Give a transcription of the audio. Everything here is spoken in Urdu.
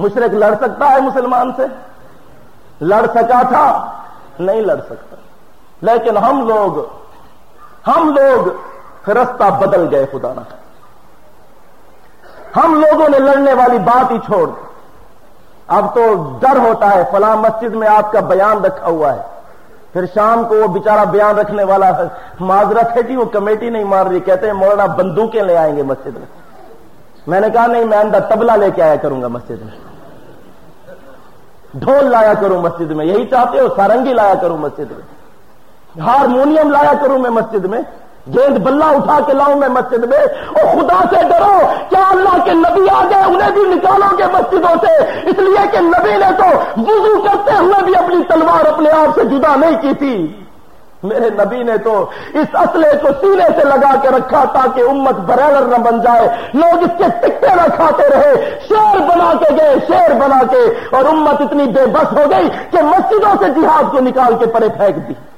مشرق لڑ سکتا ہے مسلمان سے؟ لڑ سکا تھا، نہیں لڑ سکتا۔ لیکن ہم لوگ ہم لوگ رستہ بدل گئے، خدا نہ ہم لوگوں نے لڑنے والی بات ہی چھوڑ دی۔ اب تو ڈر ہوتا ہے، فلاں مسجد میں آپ کا بیان رکھا ہوا ہے۔ پھر شام کو وہ بیچارہ بیان رکھنے والا ہے معذرت ہے جی وہ کمیٹی نہیں مار رہی، کہتے ہیں مولانا بندوقیں لے آئیں گے مسجد میں۔ میں نے کہا، نہیں، میں اندر تبلا لے کے آیا کروں گا مسجد میں۔ ڈھول لایا کروں مسجد میں، یہی چاہتے ہو، سارنگی لایا کروں مسجد میں۔ ہارمونیم لایا کروں میں مسجد میں۔ گیند بلہ اٹھا کے لاؤں میں مسجد میں۔ اور خدا سے ڈرو کیا اللہ کے نبی آ گئے، انہیں بھی نکالو گے مسجدوں سے۔ اس لیے کہ نبی نے تو وضو کرتے ہوئے بھی اپنی تلوار اپنے آپ سے جدا نہیں کی تھی۔ میرے نبی نے تو اس اصلے کو سینے سے لگا کے رکھا تاکہ امت بریلر نہ بن جائے۔ لوگ اس کے ٹکٹے نہ کھاتے رہے۔ شیر بنا کے گئے، شیر بنا کے۔ اور امت اتنی بے بس ہو گئی کہ مسجدوں سے جہاد کو نکال کے پرے پھینک دی۔